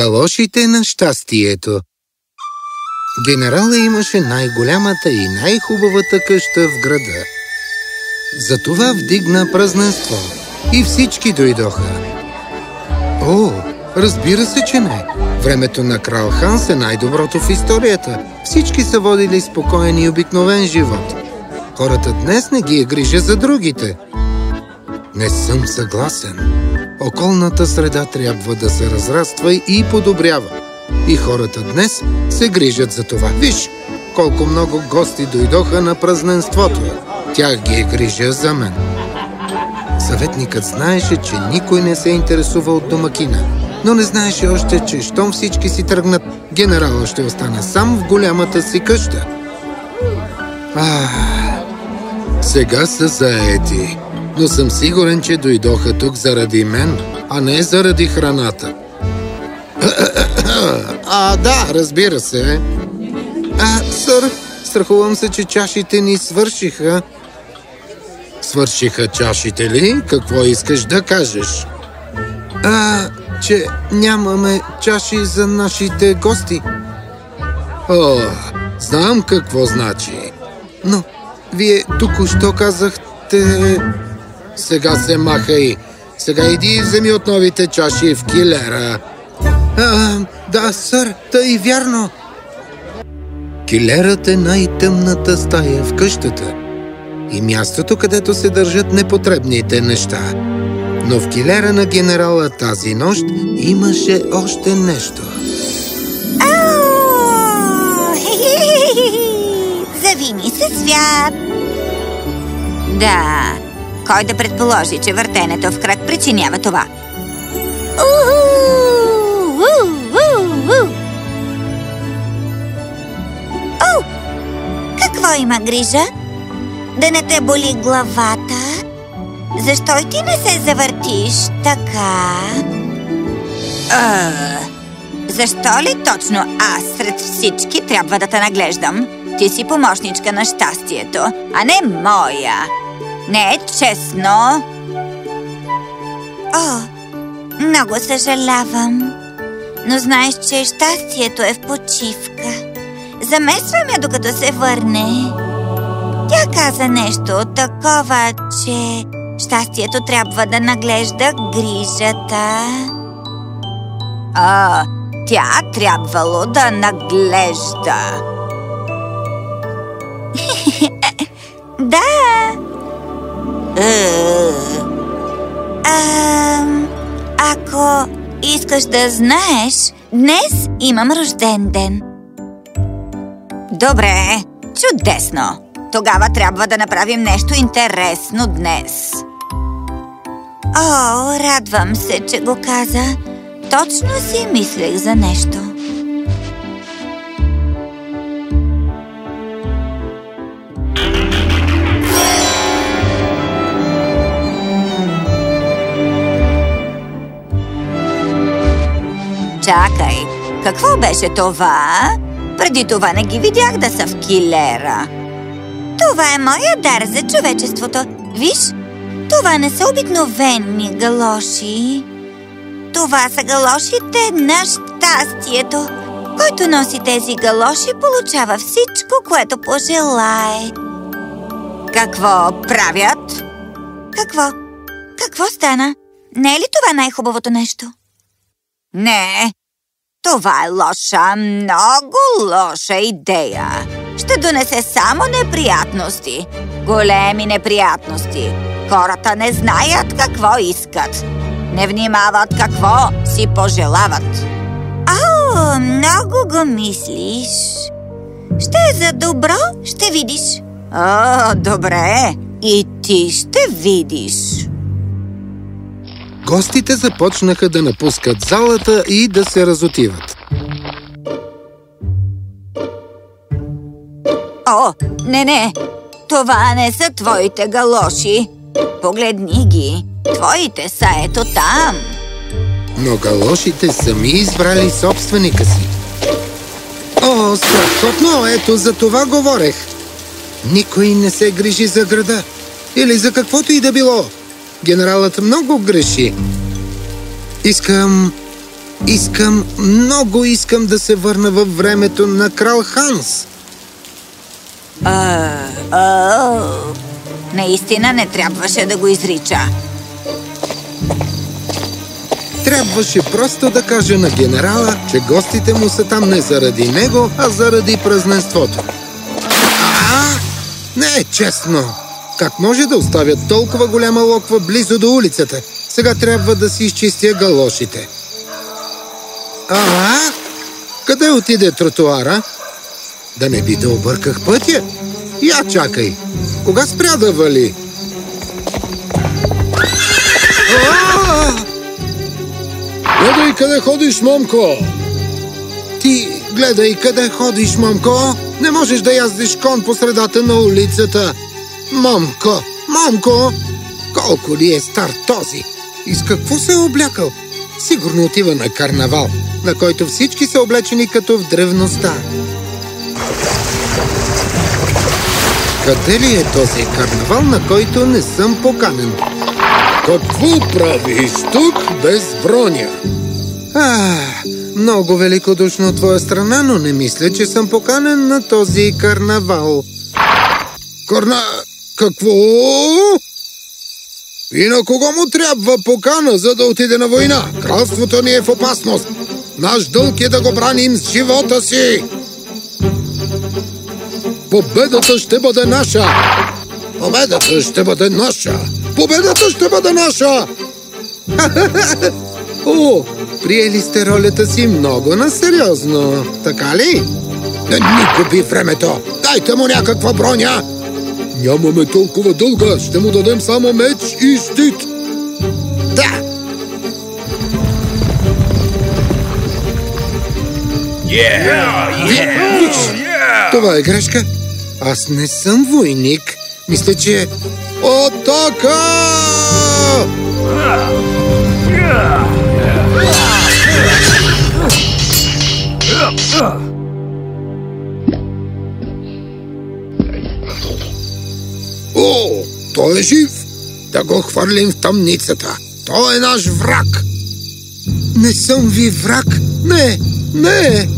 Галошите на щастието Генерала имаше най-голямата и най-хубавата къща в града. Затова вдигна празненство и всички дойдоха. О, разбира се, че не. Времето на крал Ханс е най-доброто в историята. Всички са водили спокоен и обикновен живот. Хората днес не ги е грижа за другите. Не съм съгласен. Околната среда трябва да се разраства и подобрява. И хората днес се грижат за това. Виж, колко много гости дойдоха на празненството. Тях ги е грижа за мен. Съветникът знаеше, че никой не се интересува от домакина, но не знаеше още, че щом всички си тръгнат, генерала ще остане сам в голямата си къща. Ах, сега са заети, но съм сигурен, че дойдоха тук заради мен, а не заради храната. А, да, разбира се. А, сър, страхувам се, че чашите ни свършиха. Свършиха чашите ли? Какво искаш да кажеш? А, че нямаме чаши за нашите гости. О, знам какво значи. Но, вие току-що казахте... Сега се махай. Сега иди и вземи от новите чаши в килера. А, да, сър, тъй вярно. Килерът е най-тъмната стая в къщата и мястото, където се държат непотребните неща. Но в килера на генерала тази нощ имаше още нещо. Завини се свят! Да, кой да предположи, че въртенето в кръг причинява това? О, какво има грижа? Да не те боли главата? Защо и ти не се завъртиш така? А, защо ли точно аз сред всички трябва да те наглеждам? Ти си помощничка на щастието, а не моя. Не е честно. О, много съжалявам. Но знаеш, че щастието е в почивка. Замесвам я, докато се върне. Тя каза нещо такова, че щастието трябва да наглежда грижата. А, тя трябвало да наглежда. да. А, ако искаш да знаеш, днес имам рожден ден. Добре, чудесно! Тогава трябва да направим нещо интересно днес. О, радвам се, че го каза. Точно си мислех за нещо. Чакай, какво беше това? Преди това не ги видях да са в килера. Това е моя дар за човечеството. Виж, това не са обикновени галоши. Това са галошите на щастието. Който носи тези галоши, получава всичко, което пожелае. Какво правят? Какво? Какво стана? Не е ли това най-хубавото нещо? Не, това е лоша, много лоша идея. Ще донесе само неприятности. Големи неприятности. Хората не знаят какво искат. Не внимават какво си пожелават. О, много го мислиш. Ще е за добро, ще видиш. О, добре. И ти ще видиш. Гостите започнаха да напускат залата и да се разотиват. О, не, не! Това не са твоите галоши. Погледни ги. Твоите са ето там. Но галошите сами избрали собственика си. О, страхотно! Ето за това говорех. Никой не се грижи за града. Или за каквото и да било. Генералът много греши. Искам Искам, много искам да се върна във времето на крал Ханс. А, о, наистина не трябваше да го изрича. Трябваше просто да каже на генерала, че гостите му са там не заради него, а заради празненството. А, не е честно! Как може да оставят толкова голяма локва близо до улицата? Сега трябва да си изчистя галошите. А, къде отиде тротуара? Да не би да обърках пътя? Я чакай! Кога спря да вали? Гледай къде ходиш, момко! Ти гледай къде ходиш, момко! Не можеш да яздиш кон по средата на улицата! Момко! Момко! Колко ли е стар този? И с какво се е облякал? Сигурно отива на карнавал, на който всички са облечени като в древността. Къде ли е този карнавал, на който не съм поканен? Какво правиш тук без броня? А, много великодушно от твоя страна, но не мисля, че съм поканен на този карнавал. Карна... Какво? И на кого му трябва покана, за да отиде на война? Кралството ни е в опасност. Наш дълг е да го браним с живота си. Победата ще бъде наша! Победата ще бъде наша! Победата ще бъде наша! О, приели сте ролята си много насериозно, така ли? Не ни губи времето! Дайте му някаква броня! Нямаме толкова дълга, ще му дадем само меч и щит! Да! Yeah! Това е грешка. Аз не съм войник. Мисля, че... Атака! О, той е жив! Да го хвърлим в тъмницата. Той е наш враг. Не съм ви враг. Не, не.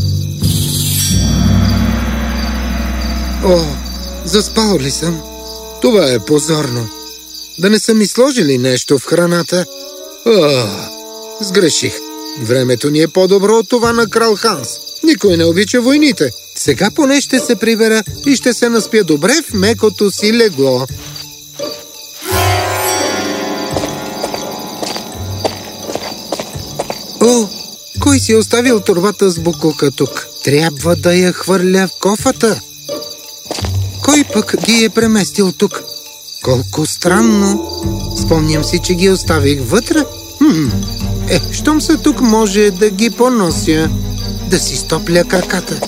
О, заспал ли съм? Това е позорно. Да не са ми сложили нещо в храната? О, сгреших. Времето ни е по-добро от това на крал Ханс. Никой не обича войните. Сега поне ще се прибера и ще се наспя добре в мекото си легло. Кой си оставил турбата с буклука тук? Трябва да я хвърля в кофата. Кой пък ги е преместил тук? Колко странно. Спомням си, че ги оставих вътре. Хм. Е, щом са тук, може да ги понося. Да си стопля краката.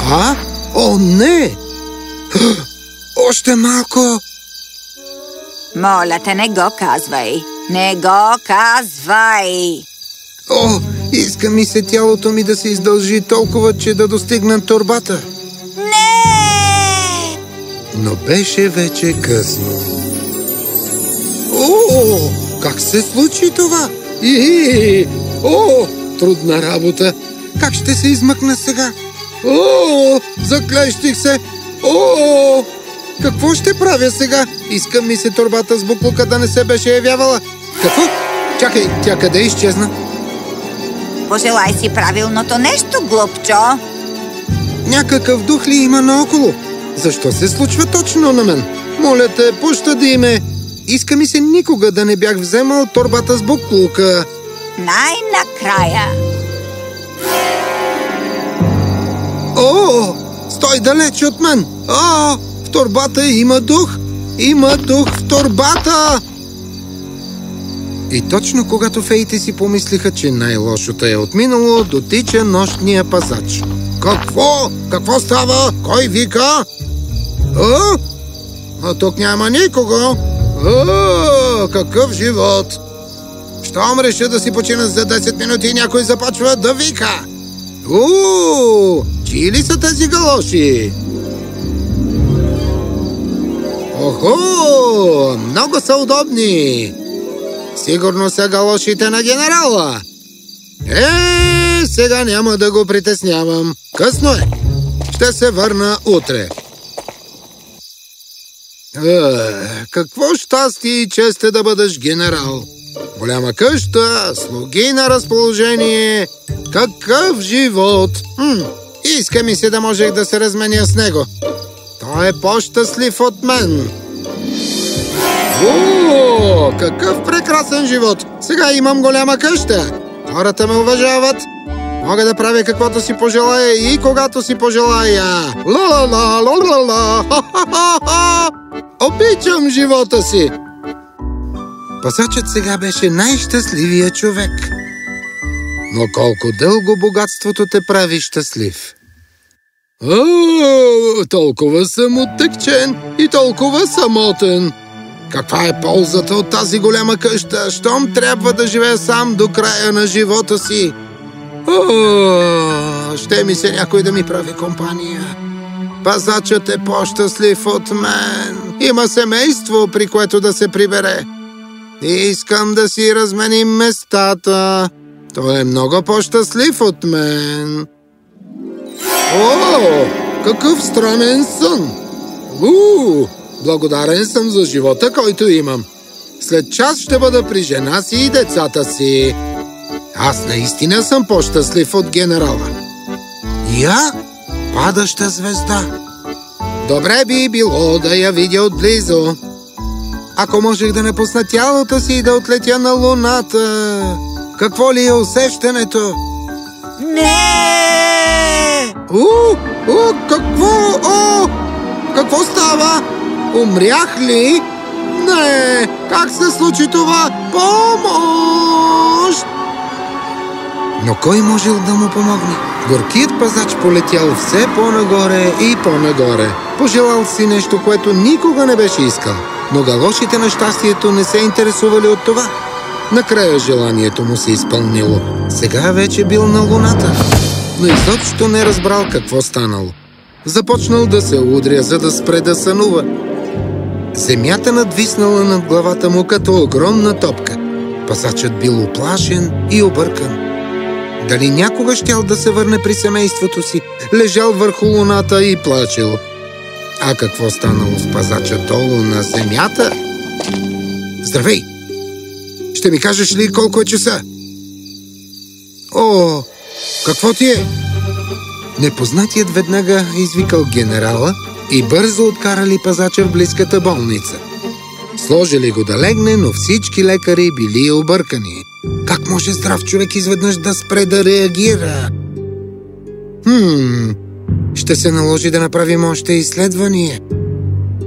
А? О, не! Още малко! Моля те, не го казвай. Не го казвай. О, иска ми се тялото ми да се издължи толкова, че да достигна турбата. Не! Но беше вече късно. О, как се случи това? И, о, трудна работа. Как ще се измъкна сега? О, заклещих се. О, какво ще правя сега? Искам ми се турбата с буклука да не се беше явявала. Какво? Чакай, тя къде изчезна? Пожелай си правилното нещо, глупчо. Някакъв дух ли има наоколо? Защо се случва точно на мен? Моля те, пощади ме! Иска ми се никога да не бях вземал торбата с буклука. Най-накрая. О, стой далеч от мен! О, торбата има дух! Има дух в торбата! И точно когато феите си помислиха, че най-лошото е отминало, дотича нощния пазач. Какво? Какво става? Кой вика? А? А тук няма никого. А, какъв живот! Щом реша да си почина за 10 минути и някой започва да вика. У, чии ли са тези галоши? Охо! Много са удобни! Сигурно са галошите на генерала. Е, сега няма да го притеснявам. Късно е. Ще се върна утре. Е, какво щастие и чест е да бъдеш генерал. Голяма къща, слуги на разположение. Какъв живот! Хм, иска ми се да можех да се разменя с него. Той е по-щастлив от мен. О, какъв прекрасен живот! Сега имам голяма къща. Хората ме уважават. Мога да правя каквото си пожелая и когато си пожелая. Ла-ла-ла, ла-ла-ла, ха-ха-ха! Обичам живота си! Пасачът сега беше най-щастливия човек. Но колко дълго богатството те прави щастлив. О, толкова съм оттъкчен и толкова самотен. Каква е ползата от тази голяма къща, щом трябва да живея сам до края на живота си? О, ще ми се някой да ми прави компания. Пазачът е по-щастлив от мен. Има семейство, при което да се прибере. Искам да си разменим местата. Той е много по-щастлив от мен. О, какъв странен сън! Уу, благодарен съм за живота, който имам. След час ще бъда при жена си и децата си. Аз наистина съм по-щастлив от генерала. Я? Падаща звезда. Добре би било да я видя отблизо. Ако можех да напусна тялото си и да отлетя на луната, какво ли е усещането? Не! У, у, какво? О, какво става? Умрях ли? Не! Как се случи това? Помощ! Но кой можел да му помогне? Горкият пазач полетял все по-нагоре и по-нагоре. Пожелал си нещо, което никога не беше искал. Но галошите на щастието не се интересували от това. Накрая желанието му се изпълнило. Сега вече бил на луната. Но изобщо не разбрал какво станало. Започнал да се удря, за да спре да сънува. Земята надвиснала над главата му като огромна топка. Пасачът бил оплашен и объркан. Дали някога щял да се върне при семейството си, лежал върху луната и плачел. А какво станало с пазача долу на земята? Здравей! Ще ми кажеш ли колко е часа? О, какво ти е? Непознатият веднага извикал генерала и бързо откарали пазача в близката болница. Сложили го да легне, но всички лекари били объркани. Как може здрав човек изведнъж да спре да реагира? Хм, ще се наложи да направим още изследвания.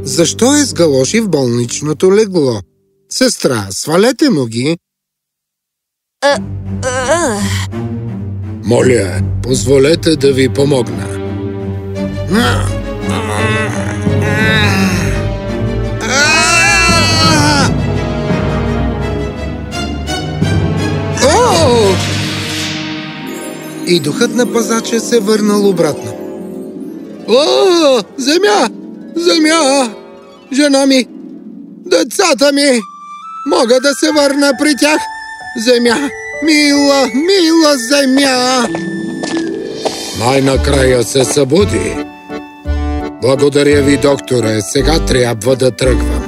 Защо е с галоши в болничното легло? Сестра, свалете му ги. Моля, позволете да ви помогна. И духът на пазача се върнал обратно. О, земя! Земя! Жена ми! Децата ми! Мога да се върна при тях! Земя! Мила, мила земя! Най-накрая се събуди. Благодаря ви, докторе. Сега трябва да тръгвам.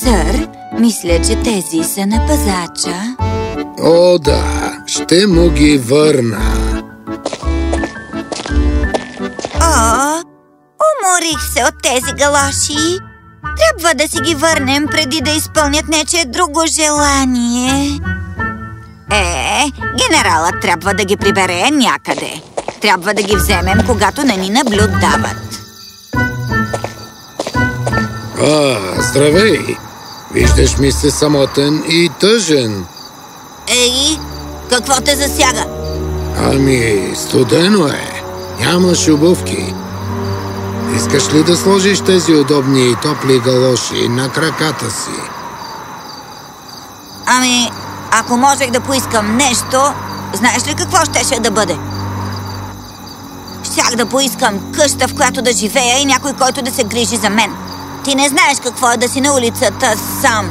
Сър, мисля, че тези са на пазача. О, да, ще му ги върна. О, уморих се от тези галоши. Трябва да си ги върнем преди да изпълнят нече друго желание. Е, генералът трябва да ги прибере някъде. Трябва да ги вземем, когато не ни наблюдават. А, здравей! Виждаш ми се самотен и тъжен. Ей, какво те засяга? Ами, студено е. Нямаш обувки. Искаш ли да сложиш тези удобни и топли галоши на краката си? Ами, ако можех да поискам нещо, знаеш ли какво щеше да бъде? Щях да поискам къща, в която да живея и някой, който да се грижи за мен. Ти не знаеш какво е да си на улицата сам.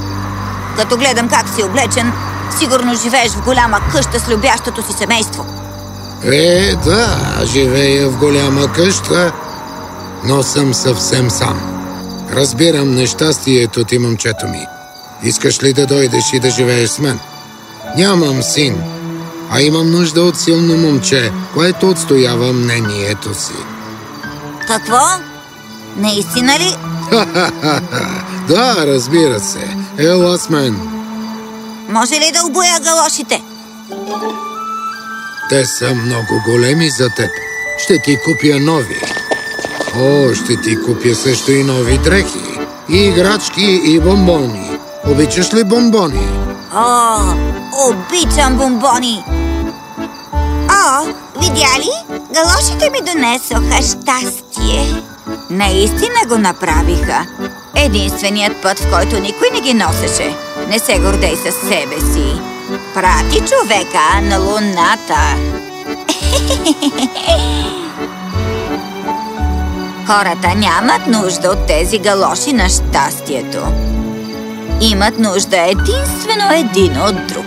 Като гледам как си облечен, сигурно живееш в голяма къща с любящото си семейство. Е, да, живея в голяма къща, но съм съвсем сам. Разбирам нещастието ти, момчето ми. Искаш ли да дойдеш и да живееш с мен? Нямам син, а имам нужда от силно момче, което отстоява мнението си. Какво? Наистина ли? да, разбира се. Ела с мен. Може ли да обоя галошите? Те са много големи за теб. Ще ти купя нови. О, ще ти купя също и нови дрехи. И играчки, и бомбони. Обичаш ли бомбони? О, обичам бомбони! О, видя ли? Галошите ми донесоха щастие. Наистина го направиха. Единственият път, в който никой не ги носеше. Не се гордей със себе си. Прати човека на луната. Хората нямат нужда от тези галоши на щастието. Имат нужда единствено един от друг.